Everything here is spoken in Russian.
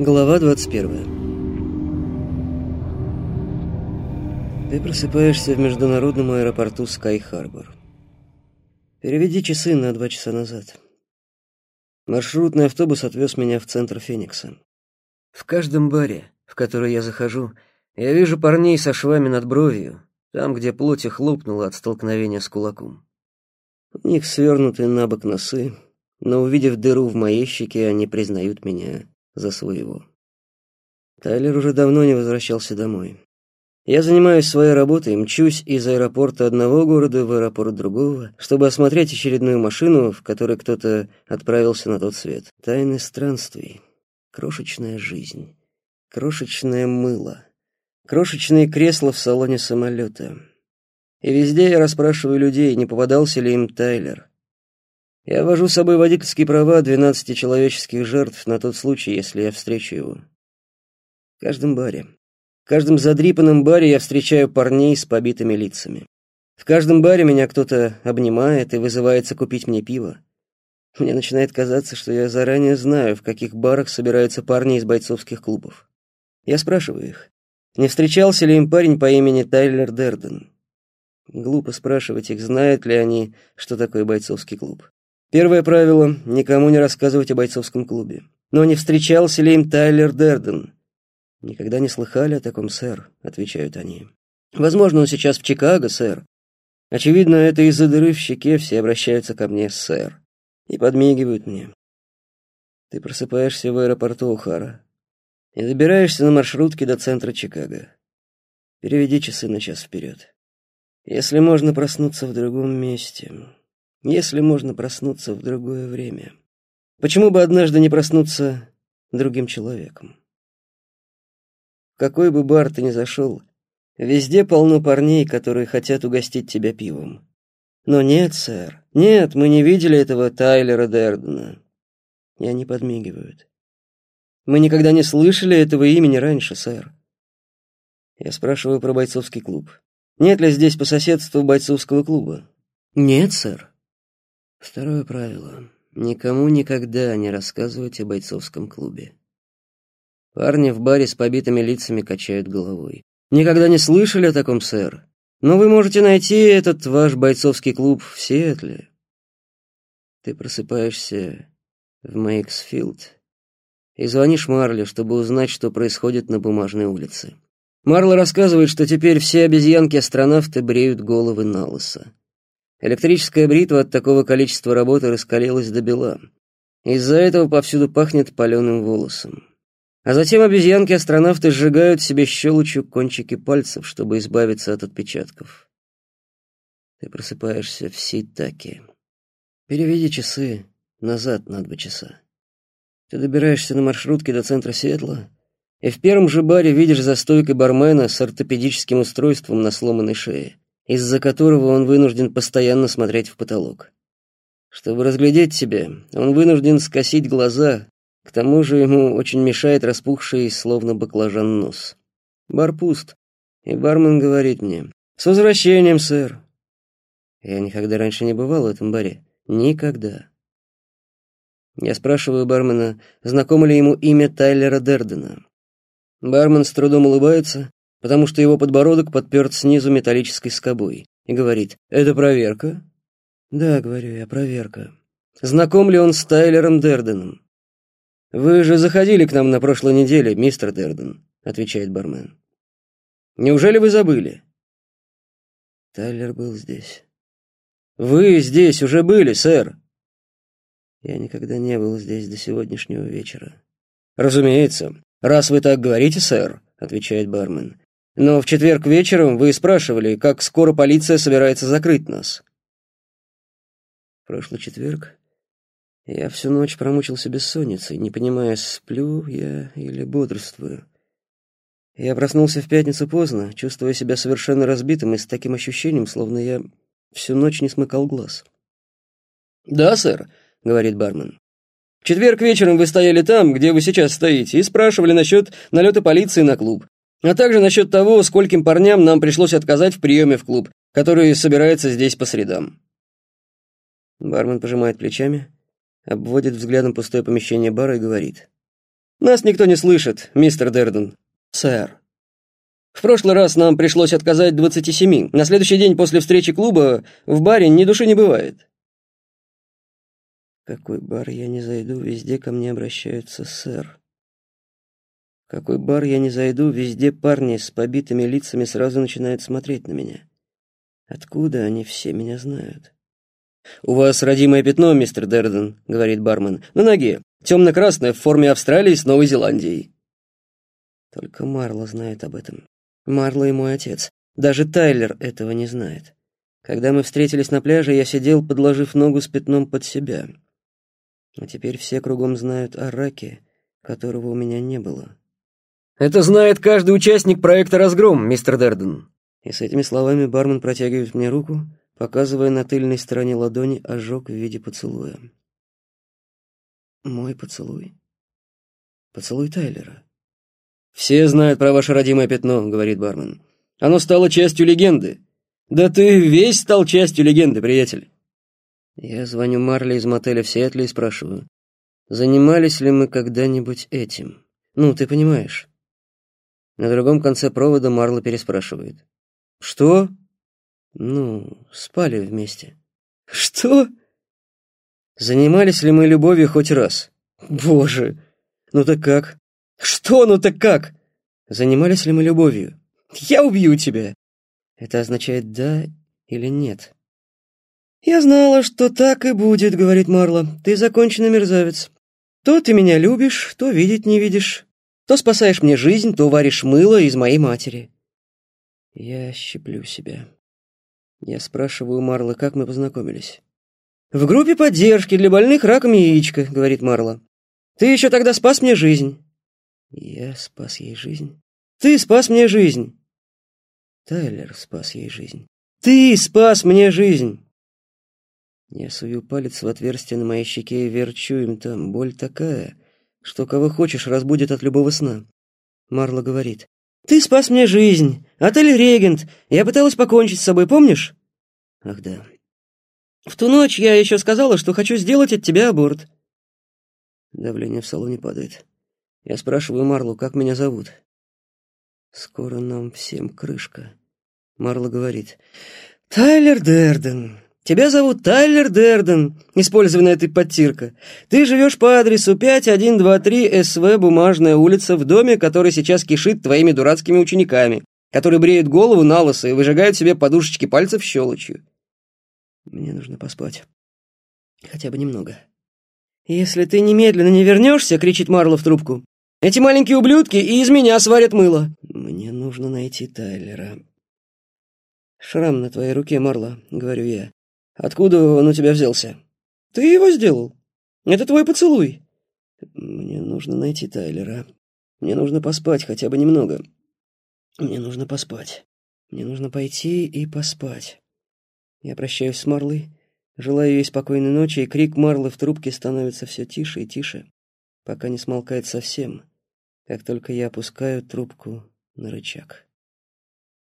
Глава 21. Ты просыпаешься в международном аэропорту Скай-Харбор. Переведи часы на два часа назад. Маршрутный автобус отвез меня в центр Феникса. В каждом баре, в который я захожу, я вижу парней со швами над бровью, там, где плоть их от столкновения с кулаком. У них свернуты на бок носы, но, увидев дыру в моей щеке, они признают меня за своего. Тайлер уже давно не возвращался домой. Я занимаюсь своей работой, мчусь из аэропорта одного города в аэропорт другого, чтобы осмотреть очередную машину, в которой кто-то отправился на тот свет. Тайны странствий, крошечная жизнь, крошечное мыло, крошечные кресла в салоне самолета. И везде я расспрашиваю людей, не попадался ли им Тайлер. Я вожу с собой водительские права 12 человеческих жертв на тот случай, если я встречу его. В каждом баре, в каждом задрипанном баре я встречаю парней с побитыми лицами. В каждом баре меня кто-то обнимает и вызывается купить мне пиво. Мне начинает казаться, что я заранее знаю, в каких барах собираются парни из бойцовских клубов. Я спрашиваю их, не встречался ли им парень по имени Тайлер Дерден. Глупо спрашивать их, знают ли они, что такое бойцовский клуб. Первое правило — никому не рассказывать о бойцовском клубе. Но не встречался ли им Тайлер Дерден? «Никогда не слыхали о таком, сэр», — отвечают они. «Возможно, он сейчас в Чикаго, сэр. Очевидно, это из-за дыры в щеке все обращаются ко мне, сэр. И подмигивают мне. Ты просыпаешься в аэропорту Ухара и добираешься на маршрутке до центра Чикаго. Переведи часы на час вперед. Если можно проснуться в другом месте...» если можно проснуться в другое время? Почему бы однажды не проснуться другим человеком? В какой бы бар ты ни зашел, везде полно парней, которые хотят угостить тебя пивом. Но нет, сэр, нет, мы не видели этого Тайлера Дердена. И они подмигивают. Мы никогда не слышали этого имени раньше, сэр. Я спрашиваю про бойцовский клуб. Нет ли здесь по соседству бойцовского клуба? Нет, сэр. Второе правило. Никому никогда не рассказывать о бойцовском клубе. Парни в баре с побитыми лицами качают головой. Никогда не слышали о таком, сэр. Но вы можете найти этот ваш бойцовский клуб в Сиэтле. Ты просыпаешься в Мейксфилд и звонишь Марле, чтобы узнать, что происходит на Бумажной улице. Марла рассказывает, что теперь все обезьянки-астронавты бреют головы на лысо. Электрическая бритва от такого количества работы раскалилась до бела. Из-за этого повсюду пахнет паленым волосом. А затем обезьянки-астронавты сжигают себе щелочью кончики пальцев, чтобы избавиться от отпечатков. Ты просыпаешься в Ситаке. Переведи часы назад на два часа. Ты добираешься на маршрутке до центра Сиэтла, и в первом же баре видишь за стойкой бармена с ортопедическим устройством на сломанной шее из-за которого он вынужден постоянно смотреть в потолок. Чтобы разглядеть себя, он вынужден скосить глаза, к тому же ему очень мешает распухший, словно баклажан, нос. Бар пуст, и бармен говорит мне «С возвращением, сэр!» Я никогда раньше не бывал в этом баре. Никогда. Я спрашиваю бармена, знакомо ли ему имя Тайлера Дердена. Бармен с трудом улыбается, потому что его подбородок подперт снизу металлической скобой, и говорит «Это проверка?» «Да, — говорю я, — проверка. Знаком ли он с Тайлером Дерденом?» «Вы же заходили к нам на прошлой неделе, мистер Дерден», — отвечает бармен. «Неужели вы забыли?» Тайлер был здесь. «Вы здесь уже были, сэр!» Я никогда не был здесь до сегодняшнего вечера. «Разумеется. Раз вы так говорите, сэр», — отвечает бармен, но в четверг вечером вы спрашивали, как скоро полиция собирается закрыть нас. Прошлый четверг я всю ночь промучился бессонницей, не понимая, сплю я или бодрствую. Я проснулся в пятницу поздно, чувствуя себя совершенно разбитым и с таким ощущением, словно я всю ночь не смыкал глаз. «Да, сэр», — говорит бармен. «В четверг вечером вы стояли там, где вы сейчас стоите, и спрашивали насчет налета полиции на клуб а также насчет того, скольким парням нам пришлось отказать в приеме в клуб, который собирается здесь по средам. Бармен пожимает плечами, обводит взглядом пустое помещение бара и говорит. Нас никто не слышит, мистер Дерден. Сэр. В прошлый раз нам пришлось отказать 27. На следующий день после встречи клуба в баре ни души не бывает. Какой бар я не зайду, везде ко мне обращаются сэр. Какой бар я не зайду, везде парни с побитыми лицами сразу начинают смотреть на меня. Откуда они все меня знают? «У вас родимое пятно, мистер Дерден», — говорит бармен, — «на ноге. Темно-красное, в форме Австралии с Новой Зеландией». Только Марло знает об этом. Марло и мой отец. Даже Тайлер этого не знает. Когда мы встретились на пляже, я сидел, подложив ногу с пятном под себя. А теперь все кругом знают о раке, которого у меня не было. «Это знает каждый участник проекта «Разгром», мистер Дерден». И с этими словами бармен протягивает мне руку, показывая на тыльной стороне ладони ожог в виде поцелуя. Мой поцелуй. Поцелуй Тайлера. «Все знают про ваше родимое пятно», — говорит бармен. «Оно стало частью легенды. Да ты весь стал частью легенды, приятель». Я звоню Марли из мотеля в Сиэтле и спрашиваю, занимались ли мы когда-нибудь этим? Ну, ты понимаешь. На другом конце провода Марла переспрашивает. «Что?» «Ну, спали вместе». «Что?» «Занимались ли мы любовью хоть раз?» «Боже! Ну так как?» «Что ну так как?» «Занимались ли мы любовью?» «Я убью тебя!» Это означает «да» или «нет». «Я знала, что так и будет», — говорит Марла. «Ты законченный мерзавец. То ты меня любишь, то видеть не видишь. То спасаешь мне жизнь, то варишь мыло из моей матери». Я щиплю себя. Я спрашиваю Марла, как мы познакомились. «В группе поддержки для больных раком яичка», — говорит Марла. «Ты еще тогда спас мне жизнь». Я спас ей жизнь. Ты спас мне жизнь. Тайлер спас ей жизнь. Ты спас мне жизнь. Я сую палец в отверстие на моей щеке и верчу им там. Боль такая, что кого хочешь разбудит от любого сна. Марла говорит. «Ты спас мне жизнь. Отель «Регент». Я пыталась покончить с собой, помнишь?» «Ах да». «В ту ночь я еще сказала, что хочу сделать от тебя аборт». Давление в салоне падает. Я спрашиваю Марлу, как меня зовут. Скоро нам всем крышка. Марла говорит. Тайлер Дерден. Тебя зовут Тайлер Дерден, использованная ты подтирка. Ты живешь по адресу 5123 СВ Бумажная улица в доме, который сейчас кишит твоими дурацкими учениками, которые бреют голову на лысо и выжигают себе подушечки пальцев щелочью. Мне нужно поспать. Хотя бы немного. «Если ты немедленно не вернешься», — кричит Марла в трубку, эти маленькие ублюдки и из меня сварят мыло. Мне нужно найти Тайлера. Шрам на твоей руке, Марла, говорю я. Откуда он у тебя взялся? Ты его сделал. Это твой поцелуй. Мне нужно найти Тайлера. Мне нужно поспать хотя бы немного. Мне нужно поспать. Мне нужно пойти и поспать. Я прощаюсь с Марлой, желаю ей спокойной ночи, и крик Марлы в трубке становится все тише и тише пока не смолкает совсем, как только я опускаю трубку на рычаг.